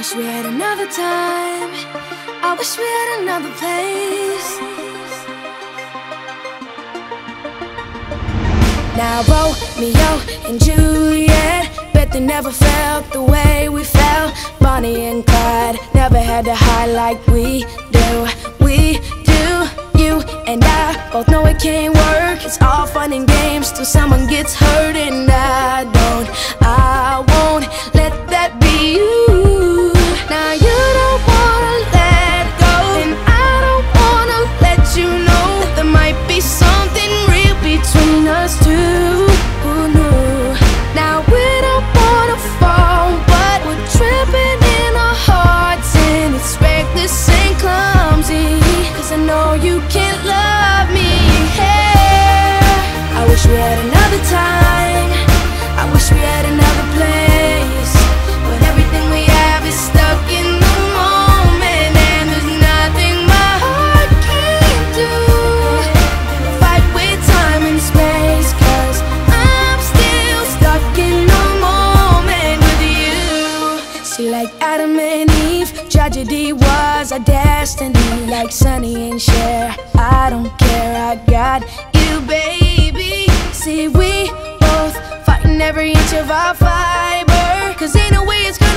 wish we had another time. I wish we had another place. Now Romeo and Juliet, bet they never felt the way we felt. Bonnie and Clyde never had to hide like we do. We do. You and I both know it can't work. It's all fun and games till someone gets hurt, we had another time. I wish we had another place. But everything we have is stuck in the moment, and there's nothing my heart can't do. Fight with time and space, cause I'm still stuck in the moment with you. See, like Adam and Eve, tragedy was our destiny. Like Sonny and Cher, I don't care, I got. See, we both fighting every inch of our fiber. Cause ain't no way it's gonna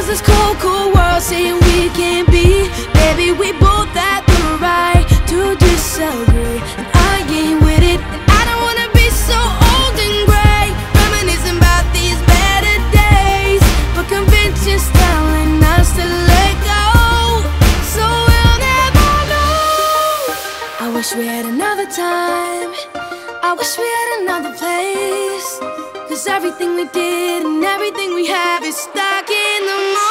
because this cold, cold world saying we can't be, baby, we both have the right to disagree. And I ain't with it, and I don't wanna be so old and gray, reminiscing about these better days. But convention's telling us to let go, so we'll never know. I wish we had another time. I wish we had another place. Cause everything we did and everything we have is stuck in the moment.